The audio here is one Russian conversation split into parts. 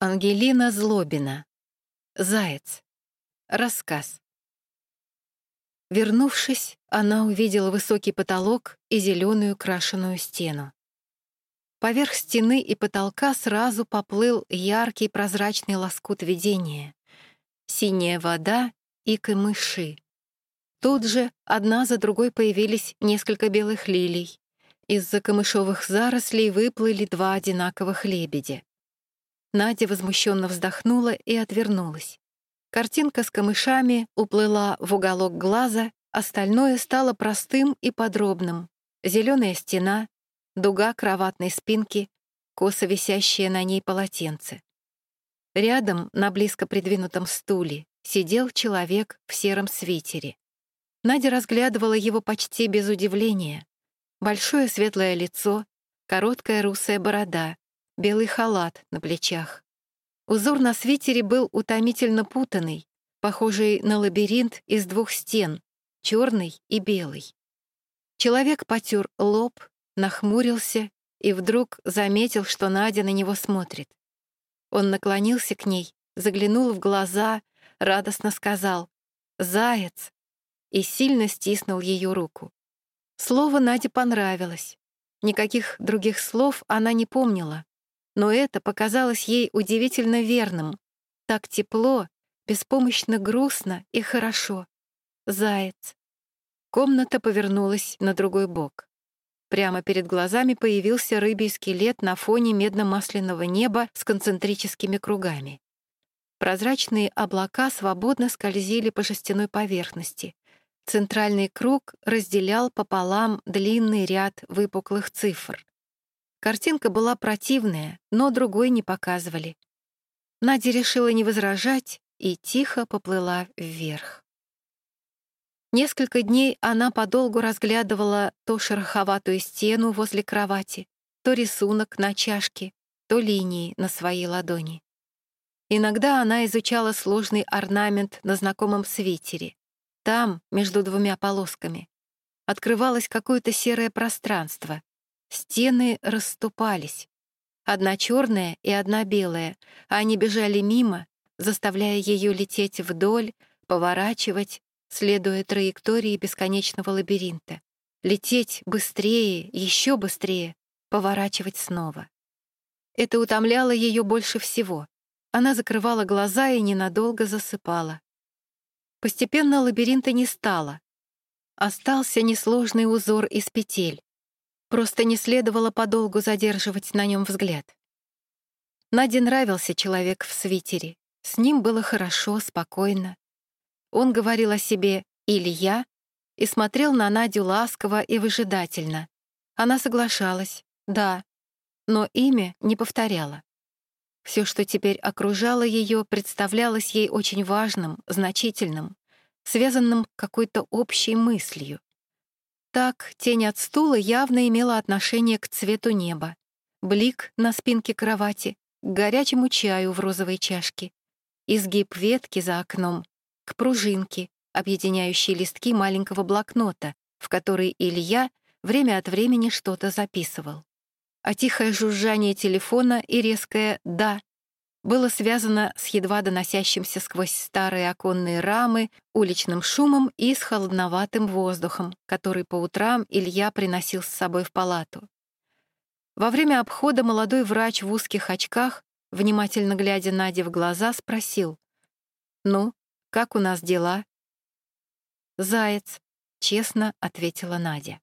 Ангелина Злобина. Заяц. Рассказ. Вернувшись, она увидела высокий потолок и зеленую крашеную стену. Поверх стены и потолка сразу поплыл яркий прозрачный лоскут видения. Синяя вода и камыши. Тут же одна за другой появились несколько белых лилий. Из-за камышовых зарослей выплыли два одинаковых лебедя. Надя возмущенно вздохнула и отвернулась. Картинка с камышами уплыла в уголок глаза, остальное стало простым и подробным. Зеленая стена, дуга кроватной спинки, косо висящее на ней полотенце. Рядом, на близко придвинутом стуле, сидел человек в сером свитере. Надя разглядывала его почти без удивления. Большое светлое лицо, короткая русая борода, белый халат на плечах. Узор на свитере был утомительно путанный, похожий на лабиринт из двух стен, черный и белый. Человек потер лоб, нахмурился и вдруг заметил, что Надя на него смотрит. Он наклонился к ней, заглянул в глаза, радостно сказал «Заяц!» и сильно стиснул ее руку. Слово Наде понравилось. Никаких других слов она не помнила, но это показалось ей удивительно верным. Так тепло, беспомощно грустно и хорошо. Заяц. Комната повернулась на другой бок. Прямо перед глазами появился рыбий скелет на фоне медно-масляного неба с концентрическими кругами. Прозрачные облака свободно скользили по жестяной поверхности. Центральный круг разделял пополам длинный ряд выпуклых цифр. Картинка была противная, но другой не показывали. Надя решила не возражать и тихо поплыла вверх. Несколько дней она подолгу разглядывала то шероховатую стену возле кровати, то рисунок на чашке, то линии на своей ладони. Иногда она изучала сложный орнамент на знакомом свитере. Там, между двумя полосками, открывалось какое-то серое пространство, Стены расступались. Одна черная и одна белая, а они бежали мимо, заставляя ее лететь вдоль, поворачивать, следуя траектории бесконечного лабиринта. Лететь быстрее, еще быстрее, поворачивать снова. Это утомляло ее больше всего. Она закрывала глаза и ненадолго засыпала. Постепенно лабиринта не стало. Остался несложный узор из петель. Просто не следовало подолгу задерживать на нем взгляд. Наде нравился человек в свитере. С ним было хорошо, спокойно. Он говорил о себе «Илья» и смотрел на Надю ласково и выжидательно. Она соглашалась, да, но имя не повторяла. Все, что теперь окружало ее, представлялось ей очень важным, значительным, связанным какой-то общей мыслью. Так, тень от стула явно имела отношение к цвету неба. Блик на спинке кровати, к горячему чаю в розовой чашке. Изгиб ветки за окном, к пружинке, объединяющей листки маленького блокнота, в который Илья время от времени что-то записывал. А тихое жужжание телефона и резкое «да» было связано с едва доносящимся сквозь старые оконные рамы уличным шумом и с холодноватым воздухом, который по утрам Илья приносил с собой в палату. Во время обхода молодой врач в узких очках, внимательно глядя Наде в глаза, спросил, «Ну, как у нас дела?» «Заяц», — честно ответила Надя.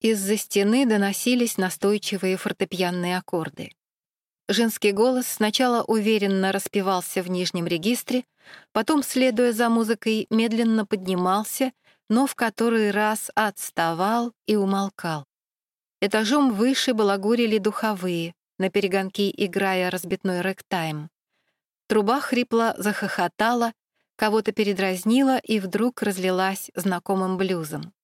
Из-за стены доносились настойчивые фортепианные аккорды. Женский голос сначала уверенно распевался в нижнем регистре, потом, следуя за музыкой, медленно поднимался, но в который раз отставал и умолкал. Этажом выше балагурили духовые, на перегонки играя разбитной рэктайм. Труба хрипло захохотала, кого-то передразнила и вдруг разлилась знакомым блюзом.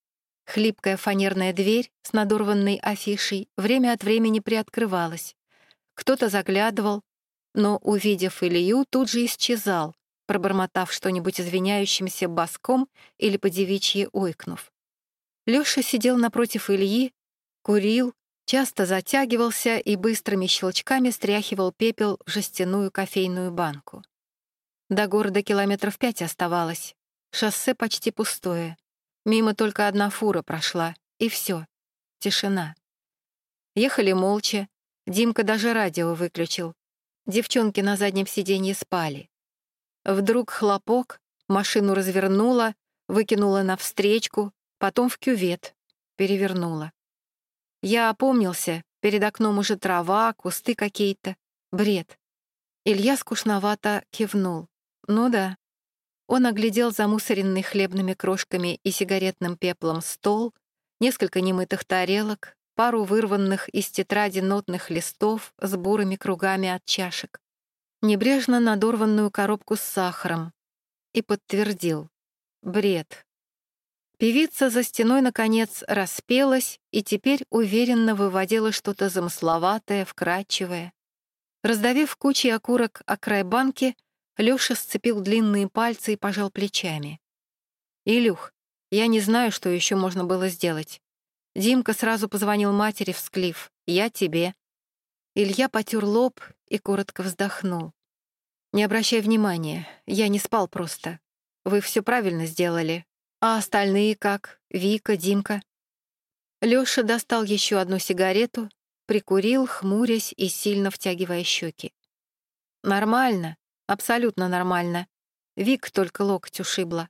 Хлипкая фанерная дверь с надорванной афишей время от времени приоткрывалась. Кто-то заглядывал, но, увидев Илью, тут же исчезал, пробормотав что-нибудь извиняющимся боском или подевичьи ойкнув. Лёша сидел напротив Ильи, курил, часто затягивался и быстрыми щелчками стряхивал пепел в жестяную кофейную банку. До города километров пять оставалось. Шоссе почти пустое. Мимо только одна фура прошла, и все. Тишина. Ехали молча. Димка даже радио выключил. Девчонки на заднем сиденье спали. Вдруг хлопок, машину развернула, выкинула навстречку, потом в кювет, перевернула. Я опомнился, перед окном уже трава, кусты какие-то. Бред. Илья скучновато кивнул. Ну да. Он оглядел замусоренный хлебными крошками и сигаретным пеплом стол, несколько немытых тарелок, пару вырванных из тетради нотных листов с бурыми кругами от чашек, небрежно надорванную коробку с сахаром и подтвердил. Бред. Певица за стеной, наконец, распелась и теперь уверенно выводила что-то замысловатое, вкрадчивое. Раздавив кучей окурок о край банки, Лёша сцепил длинные пальцы и пожал плечами. «Илюх, я не знаю, что еще можно было сделать. Димка сразу позвонил матери, всклив. «Я тебе». Илья потер лоб и коротко вздохнул. «Не обращай внимания, я не спал просто. Вы все правильно сделали. А остальные как? Вика, Димка?» Лёша достал еще одну сигарету, прикурил, хмурясь и сильно втягивая щеки. «Нормально, абсолютно нормально. Вик только локоть ушибла.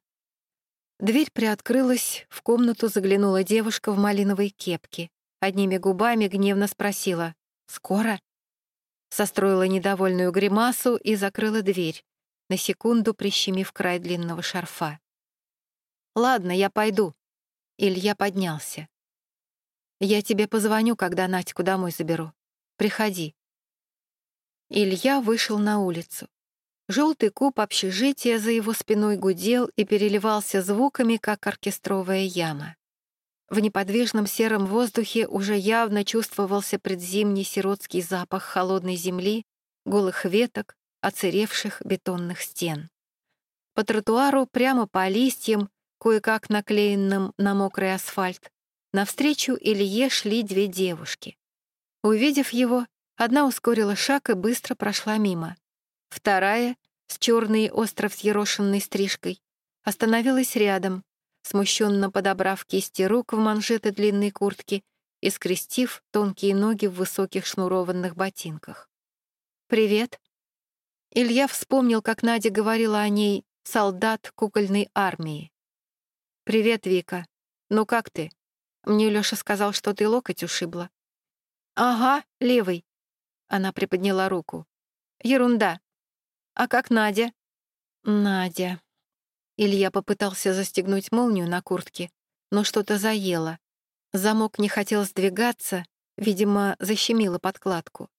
Дверь приоткрылась, в комнату заглянула девушка в малиновой кепке. Одними губами гневно спросила «Скоро?». Состроила недовольную гримасу и закрыла дверь, на секунду прищемив край длинного шарфа. «Ладно, я пойду». Илья поднялся. «Я тебе позвоню, когда Надьку домой заберу. Приходи». Илья вышел на улицу. Желтый куб общежития за его спиной гудел и переливался звуками, как оркестровая яма. В неподвижном сером воздухе уже явно чувствовался предзимний сиротский запах холодной земли, голых веток, оцеревших бетонных стен. По тротуару, прямо по листьям, кое-как наклеенным на мокрый асфальт, навстречу Илье шли две девушки. Увидев его, одна ускорила шаг и быстро прошла мимо. Вторая, с черной остро взъерошенной стрижкой, остановилась рядом, смущенно подобрав кисти рук в манжеты длинной куртки и скрестив тонкие ноги в высоких шнурованных ботинках. «Привет». Илья вспомнил, как Надя говорила о ней «солдат кукольной армии». «Привет, Вика. Ну как ты? Мне Лёша сказал, что ты локоть ушибла». «Ага, левый». Она приподняла руку. «Ерунда. А как Надя?» «Надя». Илья попытался застегнуть молнию на куртке, но что-то заело. Замок не хотел сдвигаться, видимо, защемило подкладку.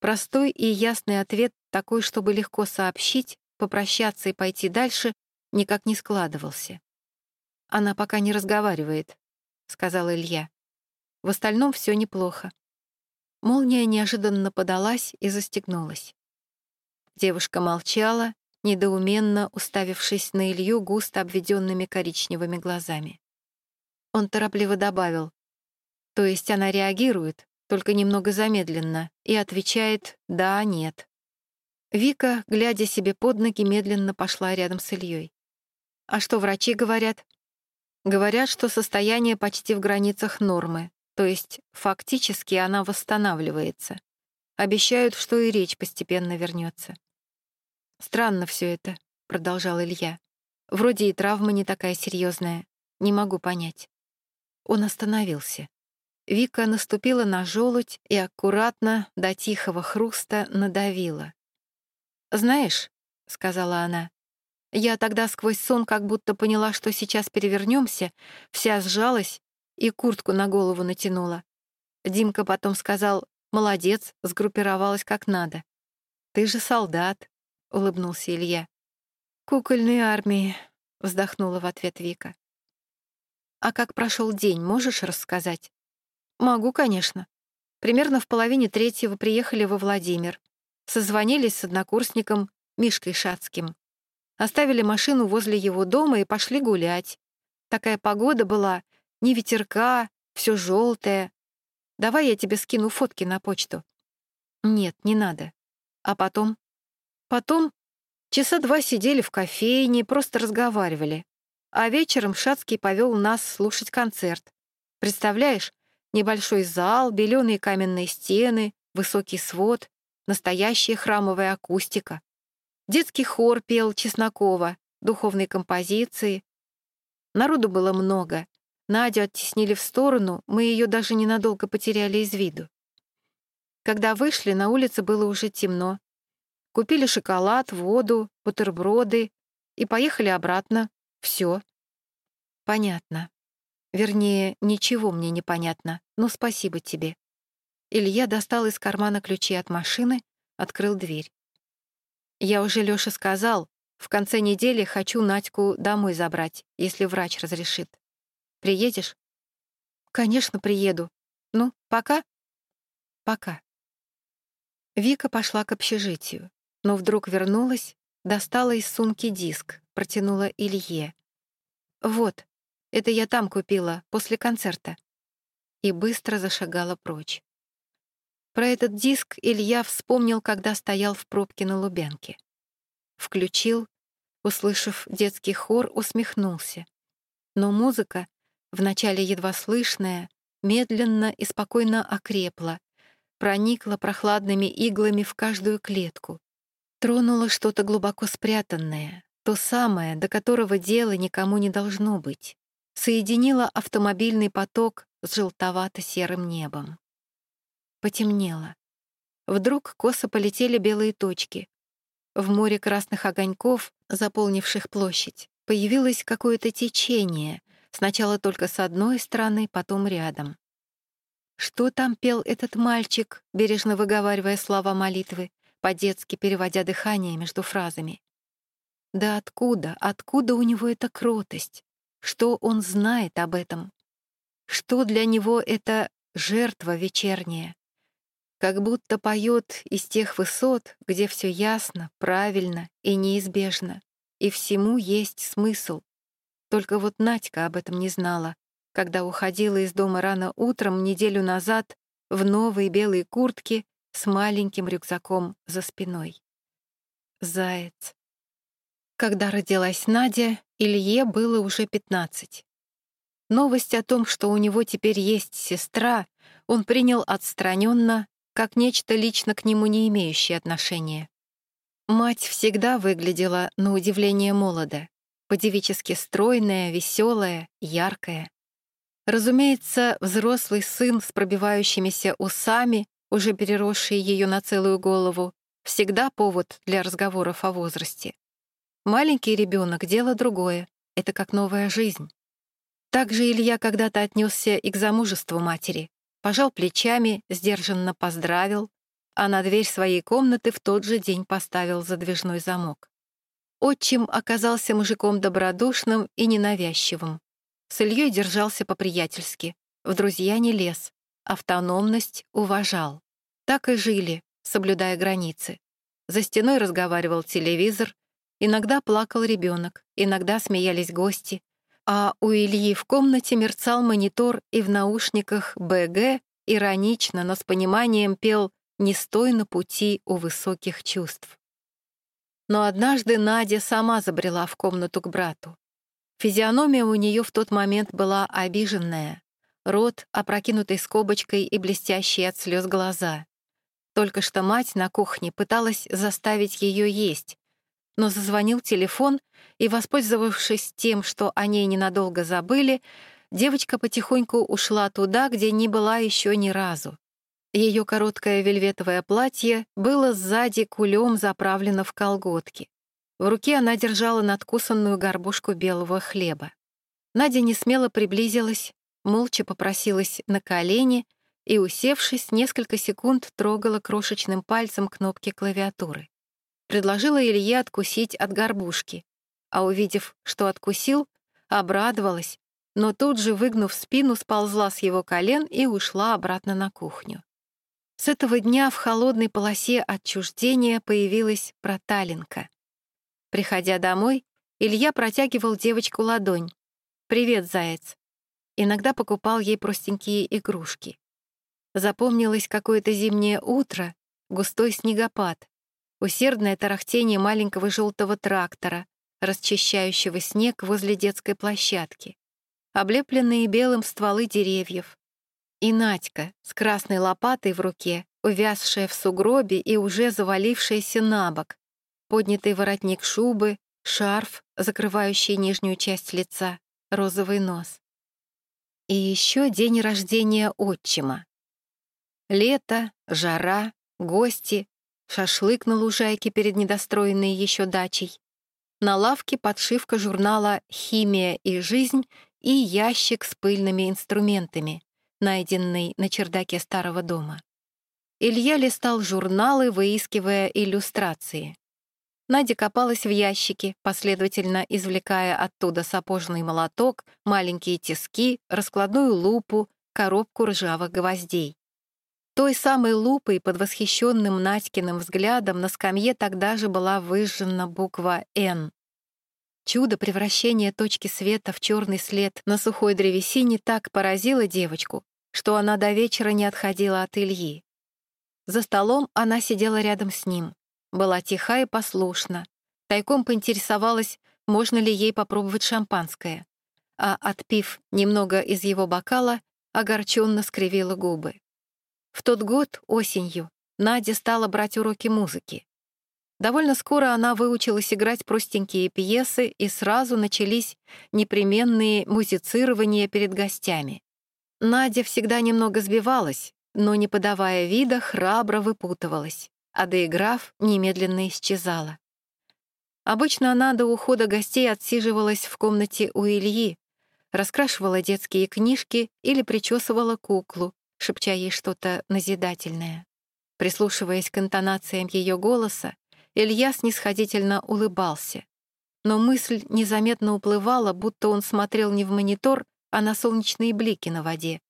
Простой и ясный ответ, такой, чтобы легко сообщить, попрощаться и пойти дальше, никак не складывался. «Она пока не разговаривает», — сказал Илья. «В остальном все неплохо». Молния неожиданно подалась и застегнулась. Девушка молчала, недоуменно уставившись на Илью густо обведенными коричневыми глазами. Он торопливо добавил, то есть она реагирует, только немного замедленно, и отвечает «да», «нет». Вика, глядя себе под ноги, медленно пошла рядом с Ильей. «А что врачи говорят?» «Говорят, что состояние почти в границах нормы, то есть фактически она восстанавливается. Обещают, что и речь постепенно вернется. «Странно все это», — продолжал Илья. «Вроде и травма не такая серьезная. Не могу понять». Он остановился. Вика наступила на желудь и аккуратно, до тихого хруста, надавила. «Знаешь», — сказала она, — «я тогда сквозь сон как будто поняла, что сейчас перевернемся, вся сжалась и куртку на голову натянула. Димка потом сказал, молодец, сгруппировалась как надо. Ты же солдат, — улыбнулся Илья. «Кукольной армии», — вздохнула в ответ Вика. «А как прошел день, можешь рассказать?» «Могу, конечно. Примерно в половине третьего приехали во Владимир. Созвонились с однокурсником Мишкой Шацким. Оставили машину возле его дома и пошли гулять. Такая погода была, ни ветерка, все желтое. Давай я тебе скину фотки на почту». «Нет, не надо. А потом?» «Потом часа два сидели в кофейне, просто разговаривали. А вечером Шацкий повел нас слушать концерт. Представляешь, небольшой зал, беленые каменные стены, высокий свод, настоящая храмовая акустика. Детский хор пел Чеснокова, духовные композиции. Народу было много. Надю оттеснили в сторону, мы ее даже ненадолго потеряли из виду. Когда вышли, на улице было уже темно. Купили шоколад, воду, бутерброды и поехали обратно. Все. Понятно. Вернее, ничего мне не понятно, но спасибо тебе. Илья достал из кармана ключи от машины, открыл дверь. Я уже Лёше сказал, в конце недели хочу Надьку домой забрать, если врач разрешит. Приедешь? Конечно, приеду. Ну, пока? Пока. Вика пошла к общежитию, но вдруг вернулась, достала из сумки диск, протянула Илье. «Вот, это я там купила, после концерта». И быстро зашагала прочь. Про этот диск Илья вспомнил, когда стоял в пробке на Лубянке. Включил, услышав детский хор, усмехнулся. Но музыка, вначале едва слышная, медленно и спокойно окрепла, проникла прохладными иглами в каждую клетку, тронула что-то глубоко спрятанное, то самое, до которого дела никому не должно быть, соединила автомобильный поток с желтовато-серым небом. Потемнело. Вдруг косо полетели белые точки. В море красных огоньков, заполнивших площадь, появилось какое-то течение, сначала только с одной стороны, потом рядом. Что там пел этот мальчик, бережно выговаривая слова молитвы, по-детски переводя дыхание между фразами? Да откуда, откуда у него эта кротость? Что он знает об этом? Что для него это жертва вечерняя? Как будто поет из тех высот, где все ясно, правильно и неизбежно, и всему есть смысл. Только вот Надька об этом не знала, когда уходила из дома рано утром неделю назад в новой белой куртке с маленьким рюкзаком за спиной. Заяц. Когда родилась Надя, Илье было уже 15. Новость о том, что у него теперь есть сестра, он принял отстраненно, как нечто лично к нему не имеющее отношения. Мать всегда выглядела, на удивление, молодо, по-девически стройная, веселая, яркая. Разумеется, взрослый сын с пробивающимися усами, уже переросший ее на целую голову, всегда повод для разговоров о возрасте. Маленький ребенок — дело другое. Это как новая жизнь. Также Илья когда-то отнесся и к замужеству матери. Пожал плечами, сдержанно поздравил, а на дверь своей комнаты в тот же день поставил задвижной замок. Отчим оказался мужиком добродушным и ненавязчивым. С Ильей держался по-приятельски, в друзья не лез, автономность уважал. Так и жили, соблюдая границы. За стеной разговаривал телевизор, Иногда плакал ребенок, иногда смеялись гости, а у Ильи в комнате мерцал монитор и в наушниках БГ иронично, но с пониманием пел «Не стой на пути у высоких чувств». Но однажды Надя сама забрела в комнату к брату. Физиономия у нее в тот момент была обиженная, рот, опрокинутый скобочкой и блестящие от слез глаза. Только что мать на кухне пыталась заставить ее есть, но зазвонил телефон, и, воспользовавшись тем, что о ней ненадолго забыли, девочка потихоньку ушла туда, где не была еще ни разу. Ее короткое вельветовое платье было сзади кулем заправлено в колготки. В руке она держала надкусанную горбушку белого хлеба. Надя не смело приблизилась, молча попросилась на колени и, усевшись, несколько секунд трогала крошечным пальцем кнопки клавиатуры. Предложила Илье откусить от горбушки, а увидев, что откусил, обрадовалась, но тут же, выгнув спину, сползла с его колен и ушла обратно на кухню. С этого дня в холодной полосе отчуждения появилась проталинка. Приходя домой, Илья протягивал девочку ладонь. «Привет, заяц». Иногда покупал ей простенькие игрушки. Запомнилось какое-то зимнее утро, густой снегопад, усердное тарахтение маленького желтого трактора, расчищающего снег возле детской площадки, облепленные белым стволы деревьев. И Надька с красной лопатой в руке, увязшая в сугробе и уже завалившаяся на бок, поднятый воротник шубы, шарф, закрывающий нижнюю часть лица, розовый нос. И еще день рождения отчима. Лето, жара, гости, шашлык на лужайке перед недостроенной еще дачей. На лавке подшивка журнала «Химия и жизнь» и ящик с пыльными инструментами, найденный на чердаке старого дома. Илья листал журналы, выискивая иллюстрации. Надя копалась в ящике, последовательно извлекая оттуда сапожный молоток, маленькие тиски, раскладную лупу, коробку ржавых гвоздей. Той самой лупой под восхищенным Надькиным взглядом на скамье тогда же была выжжена буква «Н». Чудо превращения точки света в черный след на сухой древесине так поразило девочку, что она до вечера не отходила от Ильи. За столом она сидела рядом с ним, была тиха и послушна, тайком поинтересовалась, можно ли ей попробовать шампанское, а, отпив немного из его бокала, огорченно скривила губы. В тот год, осенью, Надя стала брать уроки музыки. Довольно скоро она выучилась играть простенькие пьесы, и сразу начались непременные музицирования перед гостями. Надя всегда немного сбивалась, но, не подавая вида, храбро выпутывалась, а доиграв, немедленно исчезала. Обычно она до ухода гостей отсиживалась в комнате у Ильи, раскрашивала детские книжки или причесывала куклу, шепча ей что-то назидательное. Прислушиваясь к интонациям ее голоса, Илья снисходительно улыбался. Но мысль незаметно уплывала, будто он смотрел не в монитор, а на солнечные блики на воде.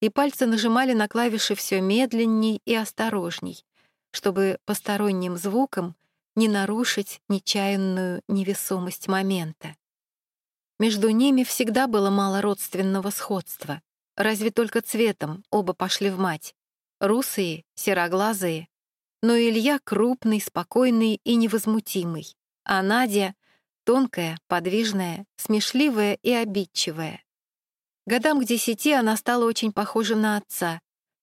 И пальцы нажимали на клавиши все медленней и осторожней, чтобы посторонним звуком не нарушить нечаянную невесомость момента. Между ними всегда было мало родственного сходства. Разве только цветом оба пошли в мать. Русые, сероглазые, но Илья крупный, спокойный и невозмутимый, а Надя — тонкая, подвижная, смешливая и обидчивая. Годам к десяти она стала очень похожа на отца,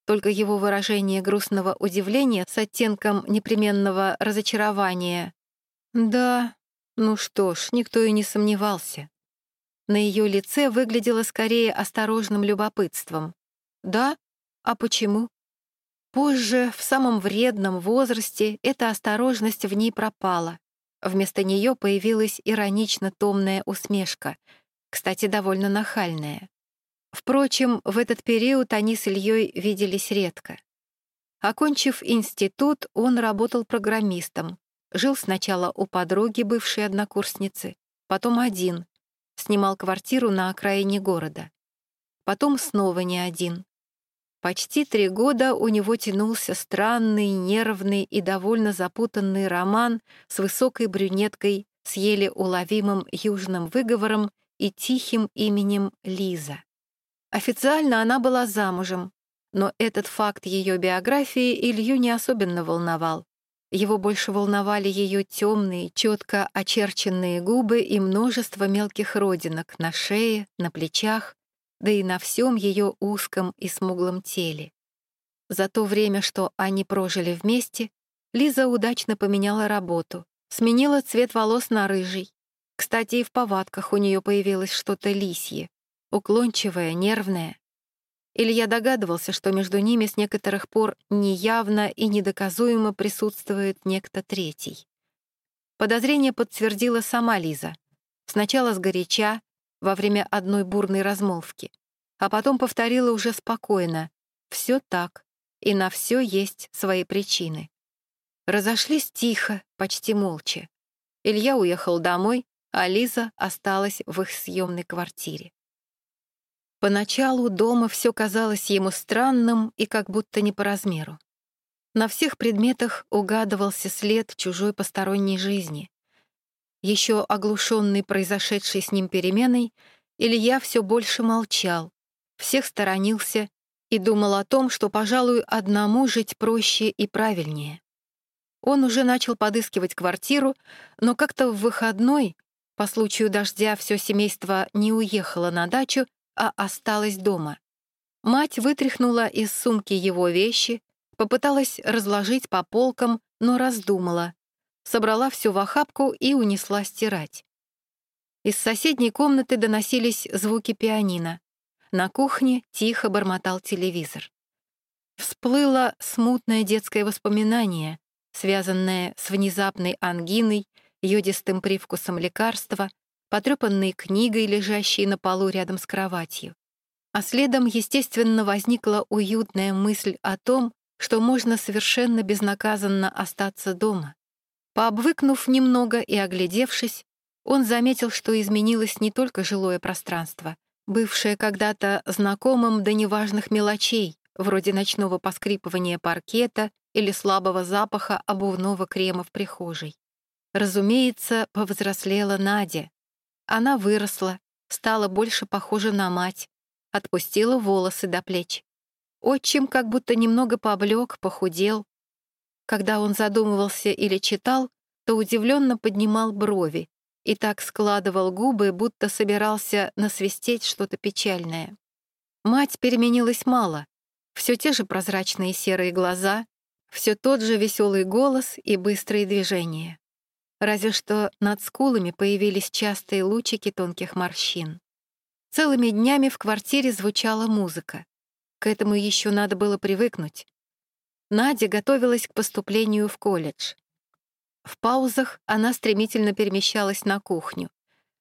только его выражение грустного удивления с оттенком непременного разочарования. Да, ну что ж, никто и не сомневался. На ее лице выглядело скорее осторожным любопытством. Да? А почему? Позже, в самом вредном возрасте, эта осторожность в ней пропала. Вместо нее появилась иронично-томная усмешка, кстати, довольно нахальная. Впрочем, в этот период они с Ильей виделись редко. Окончив институт, он работал программистом. Жил сначала у подруги, бывшей однокурсницы, потом один, снимал квартиру на окраине города. Потом снова не один. Почти три года у него тянулся странный, нервный и довольно запутанный роман с высокой брюнеткой с еле уловимым южным выговором и тихим именем Лиза. Официально она была замужем, но этот факт ее биографии Илью не особенно волновал. Его больше волновали ее темные, четко очерченные губы и множество мелких родинок на шее, на плечах, да и на всем ее узком и смуглом теле. За то время, что они прожили вместе, Лиза удачно поменяла работу, сменила цвет волос на рыжий. Кстати, и в повадках у нее появилось что-то лисье, уклончивое, нервное. Илья догадывался, что между ними с некоторых пор неявно и недоказуемо присутствует некто третий. Подозрение подтвердила сама Лиза. Сначала сгоряча, во время одной бурной размолвки, а потом повторила уже спокойно «все так, и на все есть свои причины». Разошлись тихо, почти молча. Илья уехал домой, а Лиза осталась в их съемной квартире. Поначалу дома все казалось ему странным и как будто не по размеру. На всех предметах угадывался след чужой посторонней жизни. Еще оглушенный произошедшей с ним переменой, Илья все больше молчал, всех сторонился и думал о том, что, пожалуй, одному жить проще и правильнее. Он уже начал подыскивать квартиру, но как-то в выходной, по случаю дождя, все семейство не уехало на дачу, а осталось дома. Мать вытряхнула из сумки его вещи, попыталась разложить по полкам, но раздумала. Собрала все в охапку и унесла стирать. Из соседней комнаты доносились звуки пианино. На кухне тихо бормотал телевизор. Всплыло смутное детское воспоминание, связанное с внезапной ангиной, йодистым привкусом лекарства, потрепанной книгой, лежащей на полу рядом с кроватью. А следом, естественно, возникла уютная мысль о том, что можно совершенно безнаказанно остаться дома. Пообвыкнув немного и оглядевшись, он заметил, что изменилось не только жилое пространство, бывшее когда-то знакомым до неважных мелочей, вроде ночного поскрипывания паркета или слабого запаха обувного крема в прихожей. Разумеется, повзрослела Надя. Она выросла, стала больше похожа на мать, отпустила волосы до плеч. Отчим как будто немного пооблек, похудел. Когда он задумывался или читал, то удивленно поднимал брови и так складывал губы, будто собирался насвистеть что-то печальное. Мать переменилась мало. Все те же прозрачные серые глаза, все тот же веселый голос и быстрые движения. Разве что над скулами появились частые лучики тонких морщин. Целыми днями в квартире звучала музыка. К этому еще надо было привыкнуть. Надя готовилась к поступлению в колледж. В паузах она стремительно перемещалась на кухню.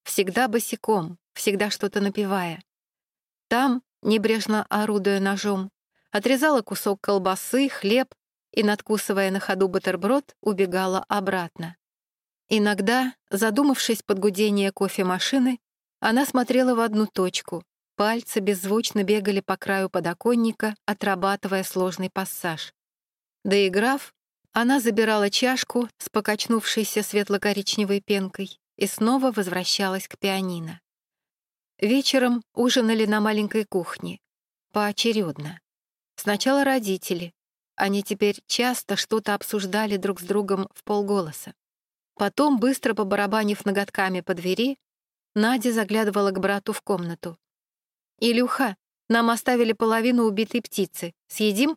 Всегда босиком, всегда что-то напевая. Там, небрежно орудуя ножом, отрезала кусок колбасы, хлеб и, надкусывая на ходу бутерброд, убегала обратно. Иногда, задумавшись под гудение кофемашины, она смотрела в одну точку, Пальцы беззвучно бегали по краю подоконника, отрабатывая сложный пассаж. Доиграв, она забирала чашку с покачнувшейся светло-коричневой пенкой и снова возвращалась к пианино. Вечером ужинали на маленькой кухне, поочередно. Сначала родители. Они теперь часто что-то обсуждали друг с другом в полголоса. Потом, быстро побарабанив ноготками по двери, Надя заглядывала к брату в комнату. «Илюха, нам оставили половину убитой птицы. Съедим?»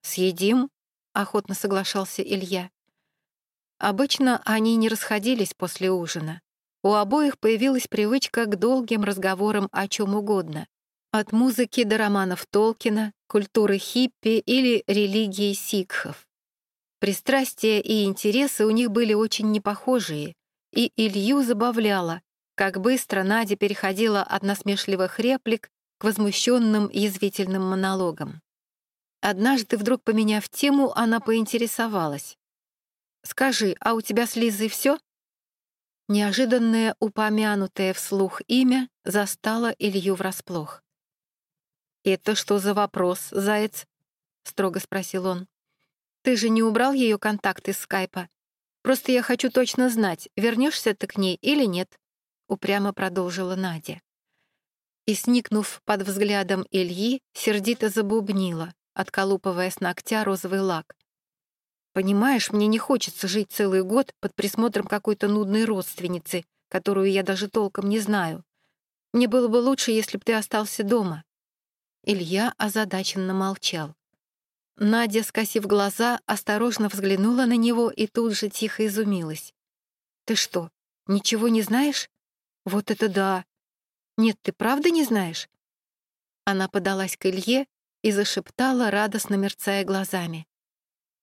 «Съедим», — охотно соглашался Илья. Обычно они не расходились после ужина. У обоих появилась привычка к долгим разговорам о чем угодно. От музыки до романов Толкина, культуры хиппи или религии сикхов. Пристрастия и интересы у них были очень непохожие, и Илью забавляло, как быстро Надя переходила от насмешливых реплик к возмущенным язвительным монологам. Однажды, вдруг поменяв тему, она поинтересовалась. «Скажи, а у тебя с Лизой все?» Неожиданное упомянутое вслух имя застало Илью врасплох. «Это что за вопрос, Заяц?» — строго спросил он. «Ты же не убрал ее контакты из скайпа? Просто я хочу точно знать, вернешься ты к ней или нет упрямо продолжила Надя. И, сникнув под взглядом Ильи, сердито забубнила, отколупывая с ногтя розовый лак. «Понимаешь, мне не хочется жить целый год под присмотром какой-то нудной родственницы, которую я даже толком не знаю. Мне было бы лучше, если бы ты остался дома». Илья озадаченно молчал. Надя, скосив глаза, осторожно взглянула на него и тут же тихо изумилась. «Ты что, ничего не знаешь? Вот это да! Нет, ты правда не знаешь? Она подалась к Илье и зашептала, радостно мерцая глазами.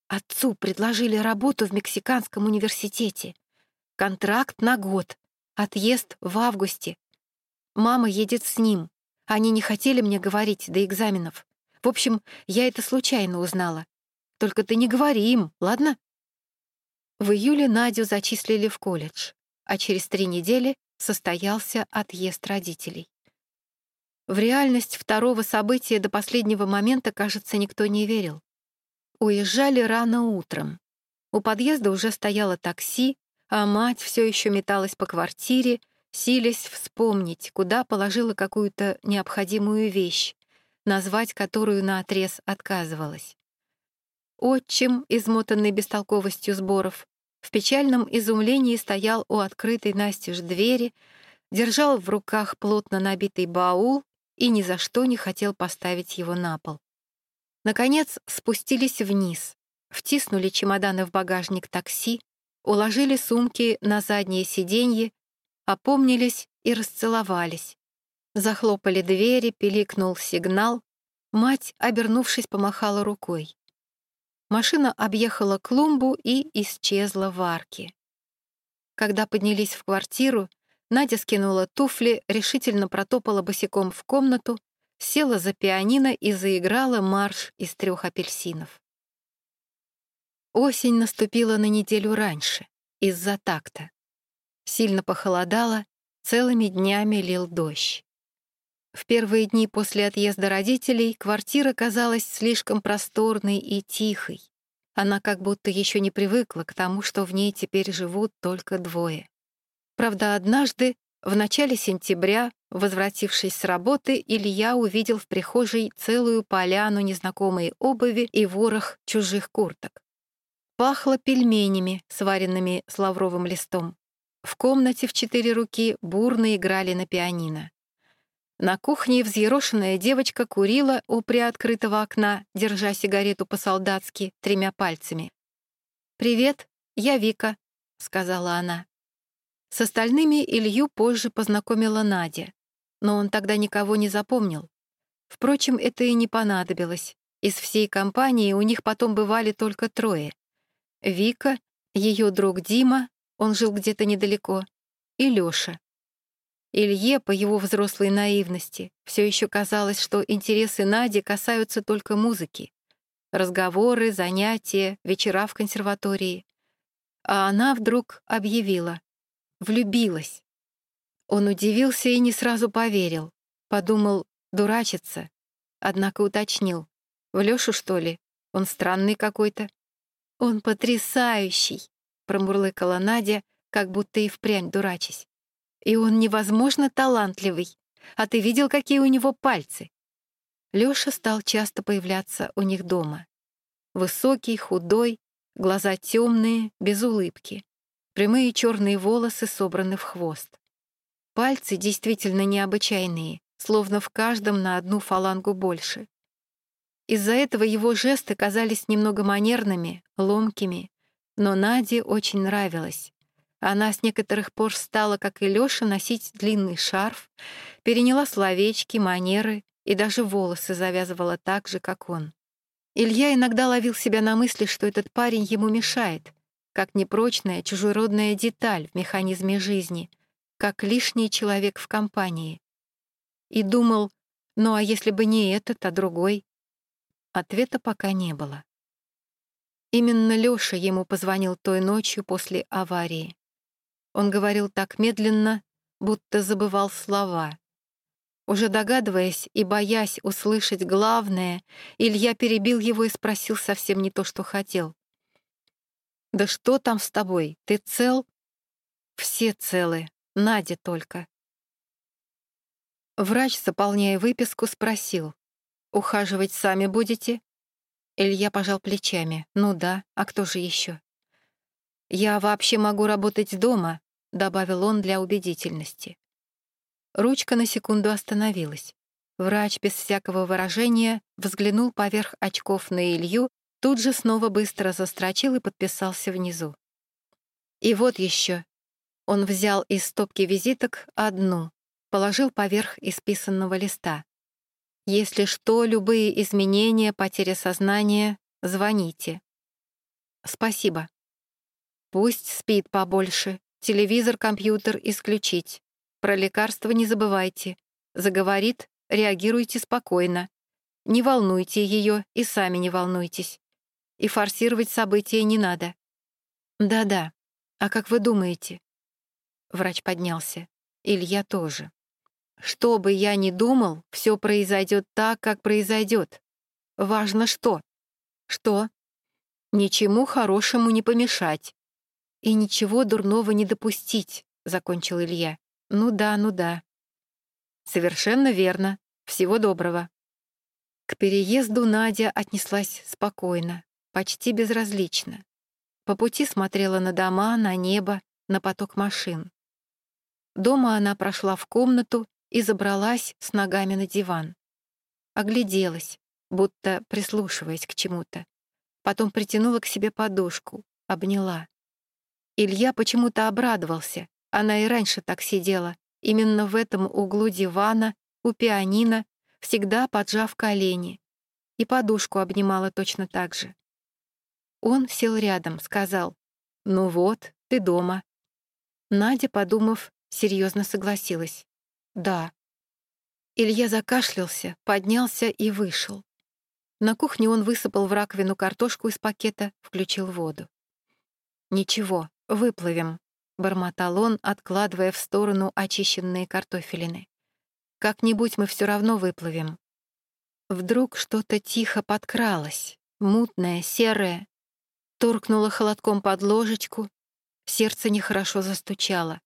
Отцу предложили работу в Мексиканском университете. Контракт на год. Отъезд в августе. Мама едет с ним. Они не хотели мне говорить до экзаменов. В общем, я это случайно узнала. Только ты не говори им, ладно? В июле Надю зачислили в колледж, а через три недели состоялся отъезд родителей. В реальность второго события до последнего момента, кажется, никто не верил. Уезжали рано утром. У подъезда уже стояло такси, а мать все еще металась по квартире, силясь вспомнить, куда положила какую-то необходимую вещь, назвать которую наотрез отказывалась. Отчим, измотанный бестолковостью сборов, в печальном изумлении стоял у открытой настежь двери, держал в руках плотно набитый баул и ни за что не хотел поставить его на пол. Наконец спустились вниз, втиснули чемоданы в багажник такси, уложили сумки на заднее сиденье, опомнились и расцеловались. Захлопали двери, пиликнул сигнал. Мать, обернувшись, помахала рукой. Машина объехала клумбу и исчезла в арке. Когда поднялись в квартиру, Надя скинула туфли, решительно протопала босиком в комнату, села за пианино и заиграла марш из трех апельсинов. Осень наступила на неделю раньше, из-за такта. Сильно похолодало, целыми днями лил дождь. В первые дни после отъезда родителей квартира казалась слишком просторной и тихой. Она как будто еще не привыкла к тому, что в ней теперь живут только двое. Правда, однажды, в начале сентября, возвратившись с работы, Илья увидел в прихожей целую поляну незнакомой обуви и ворох чужих курток. Пахло пельменями, сваренными с лавровым листом. В комнате в четыре руки бурно играли на пианино. На кухне взъерошенная девочка курила у приоткрытого окна, держа сигарету по-солдатски тремя пальцами. «Привет, я Вика», — сказала она. С остальными Илью позже познакомила Надя, но он тогда никого не запомнил. Впрочем, это и не понадобилось. Из всей компании у них потом бывали только трое. Вика, ее друг Дима, он жил где-то недалеко, и Лёша. Илье, по его взрослой наивности, все еще казалось, что интересы Нади касаются только музыки. Разговоры, занятия, вечера в консерватории. А она вдруг объявила. Влюбилась. Он удивился и не сразу поверил. Подумал, дурачится. Однако уточнил. В Лёшу, что ли? Он странный какой-то. Он потрясающий, промурлыкала Надя, как будто и впрямь дурачись. И он невозможно талантливый. А ты видел, какие у него пальцы?» Лёша стал часто появляться у них дома. Высокий, худой, глаза темные, без улыбки. Прямые черные волосы собраны в хвост. Пальцы действительно необычайные, словно в каждом на одну фалангу больше. Из-за этого его жесты казались немного манерными, ломкими, но Наде очень нравилось. Она с некоторых пор стала, как и Лёша, носить длинный шарф, переняла словечки, манеры и даже волосы завязывала так же, как он. Илья иногда ловил себя на мысли, что этот парень ему мешает, как непрочная чужеродная деталь в механизме жизни, как лишний человек в компании. И думал, ну а если бы не этот, а другой? Ответа пока не было. Именно Лёша ему позвонил той ночью после аварии. Он говорил так медленно, будто забывал слова. Уже догадываясь и боясь услышать главное, Илья перебил его и спросил совсем не то, что хотел. «Да что там с тобой? Ты цел?» «Все целы. Надя только». Врач, заполняя выписку, спросил. «Ухаживать сами будете?» Илья пожал плечами. «Ну да, а кто же еще?» «Я вообще могу работать дома, — добавил он для убедительности. Ручка на секунду остановилась. Врач без всякого выражения взглянул поверх очков на Илью, тут же снова быстро застрочил и подписался внизу. И вот еще. Он взял из стопки визиток одну, положил поверх исписанного листа. Если что, любые изменения, потеря сознания, звоните. Спасибо. Пусть спит побольше, Телевизор, компьютер исключить. Про лекарства не забывайте. Заговорит, реагируйте спокойно. Не волнуйте ее и сами не волнуйтесь. И форсировать события не надо. Да-да. А как вы думаете? Врач поднялся. Илья тоже. Что бы я ни думал, все произойдет так, как произойдет. Важно что? Что? Ничему хорошему не помешать. «И ничего дурного не допустить», — закончил Илья. «Ну да, ну да». «Совершенно верно. Всего доброго». К переезду Надя отнеслась спокойно, почти безразлично. По пути смотрела на дома, на небо, на поток машин. Дома она прошла в комнату и забралась с ногами на диван. Огляделась, будто прислушиваясь к чему-то. Потом притянула к себе подушку, обняла. Илья почему-то обрадовался. Она и раньше так сидела, именно в этом углу дивана, у пианино, всегда поджав колени. И подушку обнимала точно так же. Он сел рядом, сказал, «Ну вот, ты дома». Надя, подумав, серьезно согласилась. «Да». Илья закашлялся, поднялся и вышел. На кухне он высыпал в раковину картошку из пакета, включил воду. «Ничего, выплывем», — бормотал он, откладывая в сторону очищенные картофелины. «Как-нибудь мы все равно выплывем». Вдруг что-то тихо подкралось, мутное, серое, торкнуло холодком под ложечку, сердце нехорошо застучало.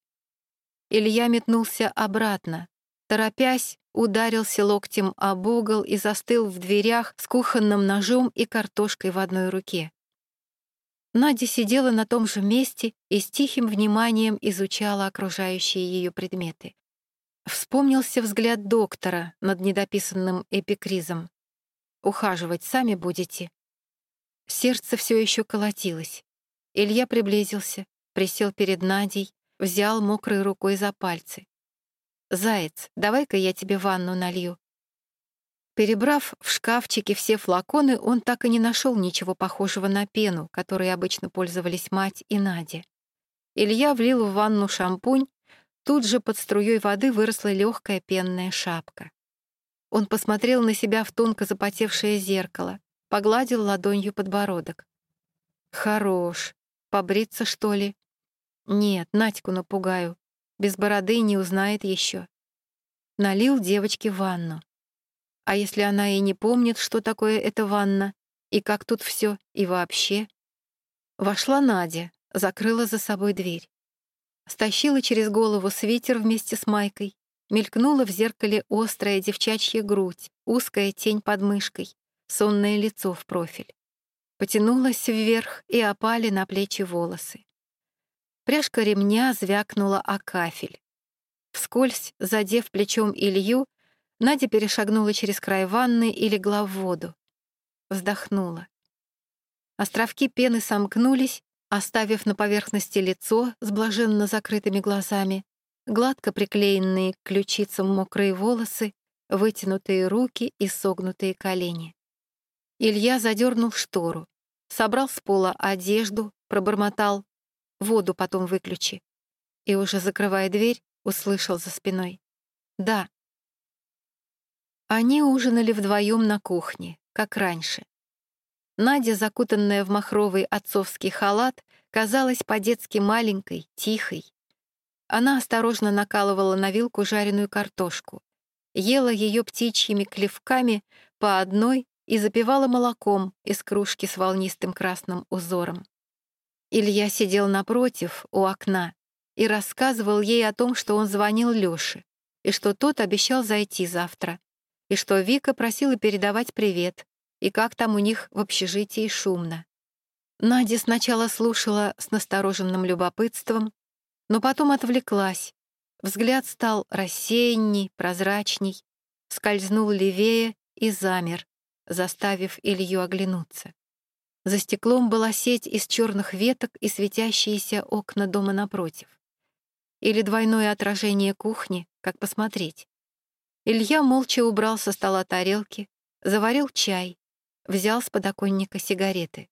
Илья метнулся обратно, торопясь, ударился локтем об угол и застыл в дверях с кухонным ножом и картошкой в одной руке. Надя сидела на том же месте и с тихим вниманием изучала окружающие ее предметы. Вспомнился взгляд доктора над недописанным эпикризом. «Ухаживать сами будете?» Сердце все еще колотилось. Илья приблизился, присел перед Надей, взял мокрой рукой за пальцы. «Заяц, давай-ка я тебе ванну налью». Перебрав в шкафчике все флаконы, он так и не нашел ничего похожего на пену, которой обычно пользовались мать и Надя. Илья влил в ванну шампунь, тут же под струей воды выросла легкая пенная шапка. Он посмотрел на себя в тонко запотевшее зеркало, погладил ладонью подбородок. «Хорош. Побриться, что ли?» «Нет, Надьку напугаю. Без бороды не узнает еще. Налил девочке ванну. А если она и не помнит, что такое эта ванна, и как тут все, и вообще? Вошла Надя, закрыла за собой дверь. Стащила через голову свитер вместе с майкой, мелькнула в зеркале острая девчачья грудь, узкая тень под мышкой, сонное лицо в профиль. Потянулась вверх и опали на плечи волосы. Пряжка ремня звякнула о кафель. Вскользь, задев плечом Илью, Надя перешагнула через край ванны и легла в воду. Вздохнула. Островки пены сомкнулись, оставив на поверхности лицо с блаженно закрытыми глазами, гладко приклеенные к ключицам мокрые волосы, вытянутые руки и согнутые колени. Илья задернул штору, собрал с пола одежду, пробормотал Воду потом выключи». И уже закрывая дверь, услышал за спиной. «Да». Они ужинали вдвоем на кухне, как раньше. Надя, закутанная в махровый отцовский халат, казалась по-детски маленькой, тихой. Она осторожно накалывала на вилку жареную картошку, ела ее птичьими клевками по одной и запивала молоком из кружки с волнистым красным узором. Илья сидел напротив, у окна, и рассказывал ей о том, что он звонил Лёше, и что тот обещал зайти завтра, и что Вика просила передавать привет, и как там у них в общежитии шумно. Надя сначала слушала с настороженным любопытством, но потом отвлеклась. Взгляд стал рассеянней, прозрачней, скользнул левее и замер, заставив Илью оглянуться. За стеклом была сеть из черных веток и светящиеся окна дома напротив. Или двойное отражение кухни, как посмотреть. Илья молча убрал со стола тарелки, заварил чай, взял с подоконника сигареты.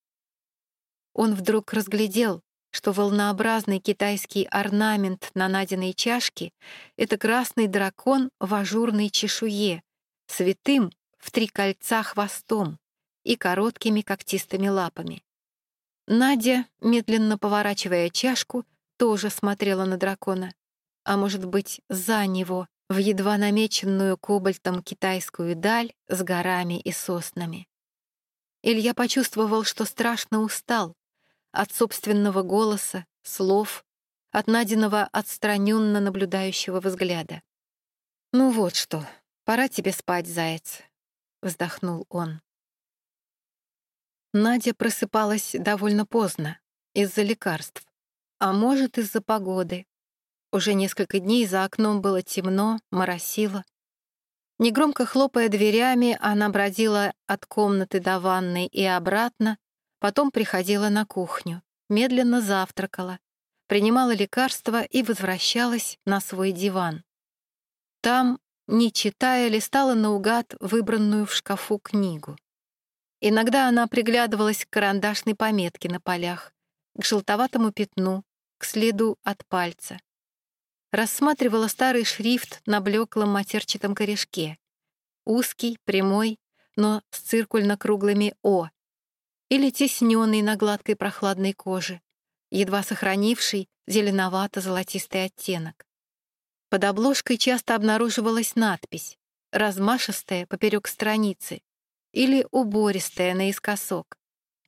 Он вдруг разглядел, что волнообразный китайский орнамент на найденной чашке — это красный дракон в ажурной чешуе, святым в три кольца хвостом, и короткими когтистыми лапами. Надя, медленно поворачивая чашку, тоже смотрела на дракона, а может быть, за него, в едва намеченную кобальтом китайскую даль с горами и соснами. Илья почувствовал, что страшно устал от собственного голоса, слов, от Надиного отстраненно наблюдающего взгляда. «Ну вот что, пора тебе спать, заяц. — вздохнул он. Надя просыпалась довольно поздно, из-за лекарств, а может, из-за погоды. Уже несколько дней за окном было темно, моросило. Негромко хлопая дверями, она бродила от комнаты до ванной и обратно, потом приходила на кухню, медленно завтракала, принимала лекарства и возвращалась на свой диван. Там, не читая, листала наугад выбранную в шкафу книгу. Иногда она приглядывалась к карандашной пометке на полях, к желтоватому пятну, к следу от пальца рассматривала старый шрифт на блеклом матерчатом корешке. Узкий, прямой, но с циркульно-круглыми «О», или тесненный на гладкой прохладной коже, едва сохранивший зеленовато-золотистый оттенок. Под обложкой часто обнаруживалась надпись, размашистая поперек страницы или убористая наискосок,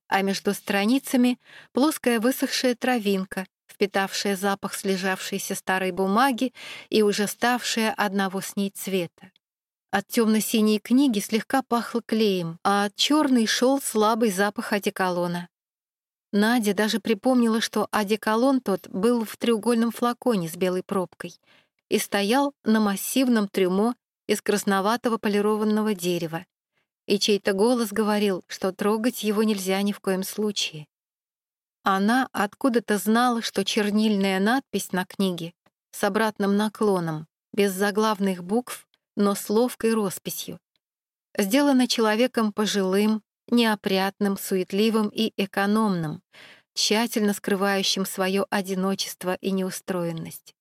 а между страницами плоская высохшая травинка впитавшая запах слежавшейся старой бумаги и уже ставшая одного с ней цвета. От темно-синей книги слегка пахло клеем, а от черной шел слабый запах одеколона. Надя даже припомнила, что одеколон тот был в треугольном флаконе с белой пробкой и стоял на массивном трюмо из красноватого полированного дерева, и чей-то голос говорил, что трогать его нельзя ни в коем случае. Она откуда-то знала, что чернильная надпись на книге с обратным наклоном, без заглавных букв, но с ловкой росписью. Сделана человеком пожилым, неопрятным, суетливым и экономным, тщательно скрывающим свое одиночество и неустроенность.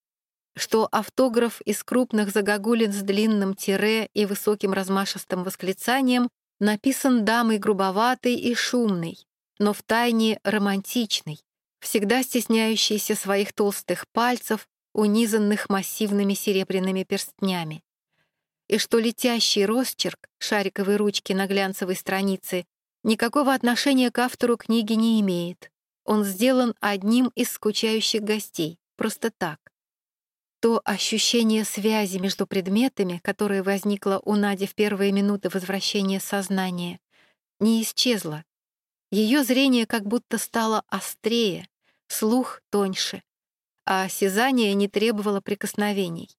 Что автограф из крупных загогулин с длинным тире и высоким размашистым восклицанием написан дамой грубоватой и шумной, но втайне романтичный, всегда стесняющийся своих толстых пальцев, унизанных массивными серебряными перстнями. И что летящий росчерк шариковой ручки на глянцевой странице никакого отношения к автору книги не имеет. Он сделан одним из скучающих гостей, просто так. То ощущение связи между предметами, которое возникло у Нади в первые минуты возвращения сознания, не исчезло, ее зрение как будто стало острее, слух тоньше, а осязание не требовало прикосновений.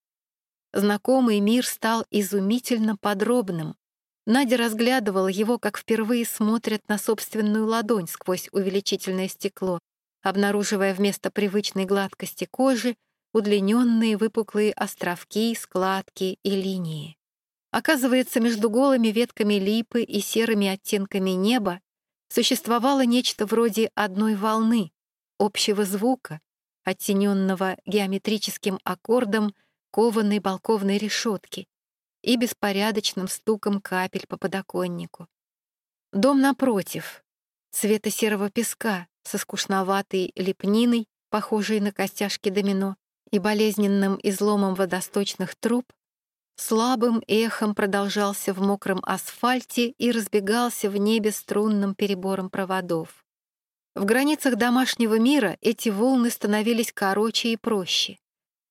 Знакомый мир стал изумительно подробным. Надя разглядывала его, как впервые смотрят на собственную ладонь сквозь увеличительное стекло, обнаруживая вместо привычной гладкости кожи удлиненные выпуклые островки, складки и линии. Оказывается, между голыми ветками липы и серыми оттенками неба существовало нечто вроде одной волны, общего звука, оттененного геометрическим аккордом кованой балковной решетки и беспорядочным стуком капель по подоконнику. Дом напротив, цвета серого песка со скучноватой лепниной, похожей на костяшки домино, и болезненным изломом водосточных труб, слабым эхом продолжался в мокром асфальте и разбегался в небе струнным перебором проводов. В границах домашнего мира эти волны становились короче и проще.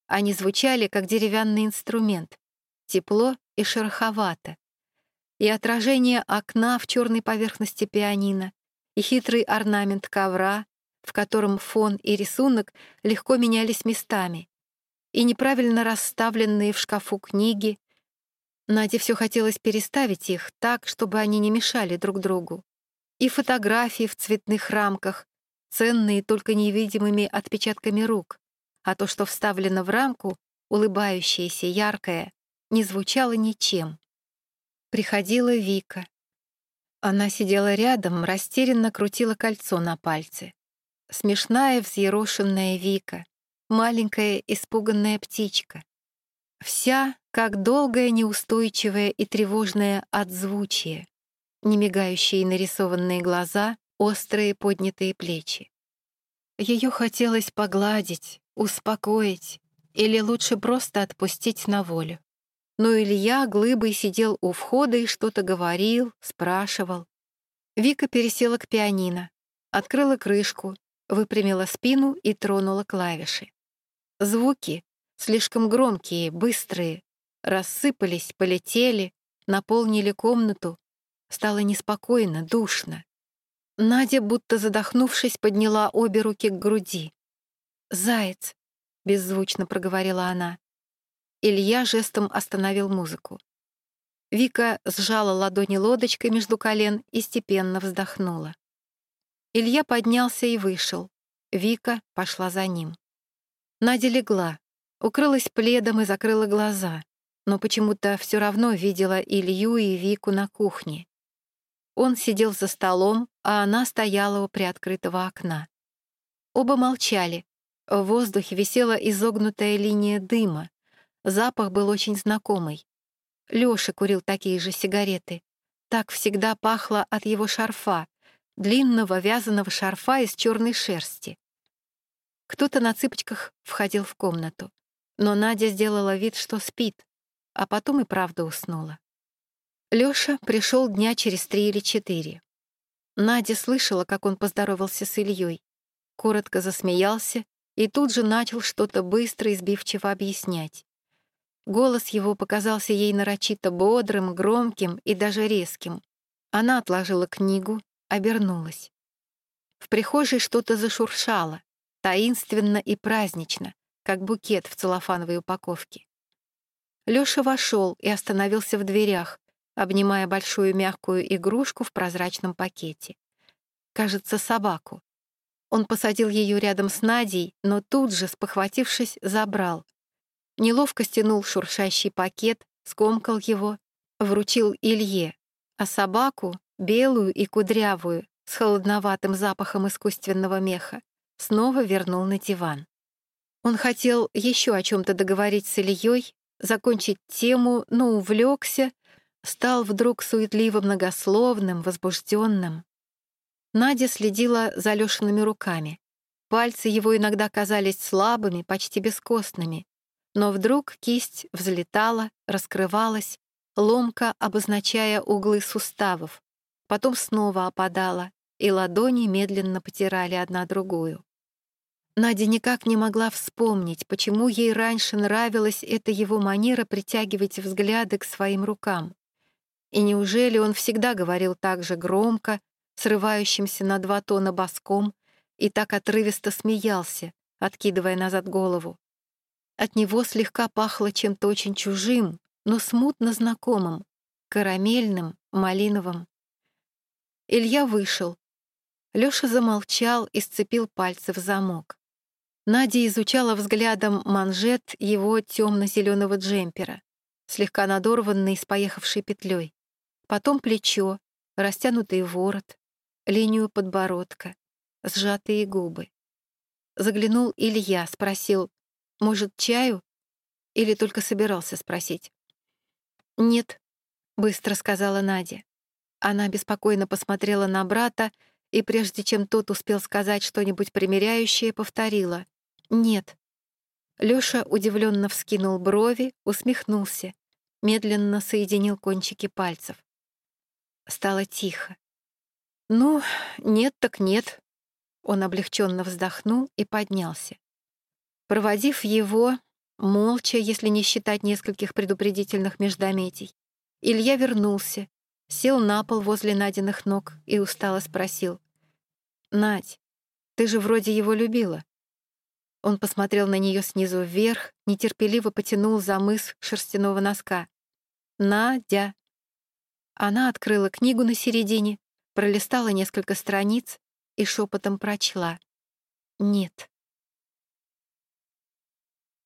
Они звучали, как деревянный инструмент, тепло и шероховато. И отражение окна в черной поверхности пианино, и хитрый орнамент ковра, в котором фон и рисунок легко менялись местами, и неправильно расставленные в шкафу книги. Наде все хотелось переставить их так, чтобы они не мешали друг другу. И фотографии в цветных рамках, ценные только невидимыми отпечатками рук, а то, что вставлено в рамку, улыбающееся, яркое, не звучало ничем. Приходила Вика. Она сидела рядом, растерянно крутила кольцо на пальце. Смешная, взъерошенная Вика, маленькая испуганная птичка. Вся, как долгое, неустойчивое и тревожное отзвучие, немигающие нарисованные глаза, острые поднятые плечи. Ее хотелось погладить, успокоить или лучше просто отпустить на волю. Но Илья глыбой сидел у входа и что-то говорил, спрашивал. Вика пересела к пианино, открыла крышку, выпрямила спину и тронула клавиши. Звуки, слишком громкие, быстрые, рассыпались, полетели, наполнили комнату, Стало неспокойно, душно. Надя, будто задохнувшись, подняла обе руки к груди. «Заяц!» — беззвучно проговорила она. Илья жестом остановил музыку. Вика сжала ладони лодочкой между колен и степенно вздохнула. Илья поднялся и вышел. Вика пошла за ним. Надя легла, укрылась пледом и закрыла глаза, но почему-то все равно видела Илью и Вику на кухне. Он сидел за столом, а она стояла у приоткрытого окна. Оба молчали. В воздухе висела изогнутая линия дыма. Запах был очень знакомый. Лёша курил такие же сигареты. Так всегда пахло от его шарфа, длинного вязаного шарфа из черной шерсти. Кто-то на цыпочках входил в комнату, но Надя сделала вид, что спит, а потом и правда уснула. Лёша пришел дня через три или четыре. Надя слышала, как он поздоровался с Ильей, коротко засмеялся и тут же начал что-то быстро и сбивчиво объяснять. Голос его показался ей нарочито бодрым, громким и даже резким. Она отложила книгу, обернулась. В прихожей что-то зашуршало, таинственно и празднично, как букет в целлофановой упаковке. Лёша вошел и остановился в дверях, обнимая большую мягкую игрушку в прозрачном пакете. Кажется, собаку. Он посадил ее рядом с Надей, но тут же, спохватившись, забрал. Неловко стянул шуршащий пакет, скомкал его, вручил Илье, а собаку, белую и кудрявую, с холодноватым запахом искусственного меха, снова вернул на диван. Он хотел еще о чем-то договорить с Ильей, закончить тему, но увлекся, стал вдруг суетливо многословным, возбужденным. Надя следила за Лешиными руками. Пальцы его иногда казались слабыми, почти бескостными. Но вдруг кисть взлетала, раскрывалась, ломко обозначая углы суставов, потом снова опадала, и ладони медленно потирали одна другую. Надя никак не могла вспомнить, почему ей раньше нравилась эта его манера притягивать взгляды к своим рукам. И неужели он всегда говорил так же громко, срывающимся на два тона боском, и так отрывисто смеялся, откидывая назад голову? От него слегка пахло чем-то очень чужим, но смутно знакомым, карамельным, малиновым. Илья вышел. Лёша замолчал и сцепил пальцы в замок. Надя изучала взглядом манжет его темно-зеленого джемпера, слегка надорванный с поехавшей петлей потом плечо, растянутый ворот, линию подбородка, сжатые губы. Заглянул Илья, спросил, может, чаю? Или только собирался спросить? «Нет», — быстро сказала Надя. Она беспокойно посмотрела на брата и, прежде чем тот успел сказать что-нибудь примиряющее, повторила «Нет». Лёша удивленно вскинул брови, усмехнулся, медленно соединил кончики пальцев. Стало тихо. «Ну, нет так нет». Он облегченно вздохнул и поднялся. Проводив его, молча, если не считать нескольких предупредительных междометий, Илья вернулся, сел на пол возле Надиных ног и устало спросил. «Надь, ты же вроде его любила». Он посмотрел на нее снизу вверх, нетерпеливо потянул за мыс шерстяного носка. «Надя!» Она открыла книгу на середине, пролистала несколько страниц и шепотом прочла. «Нет».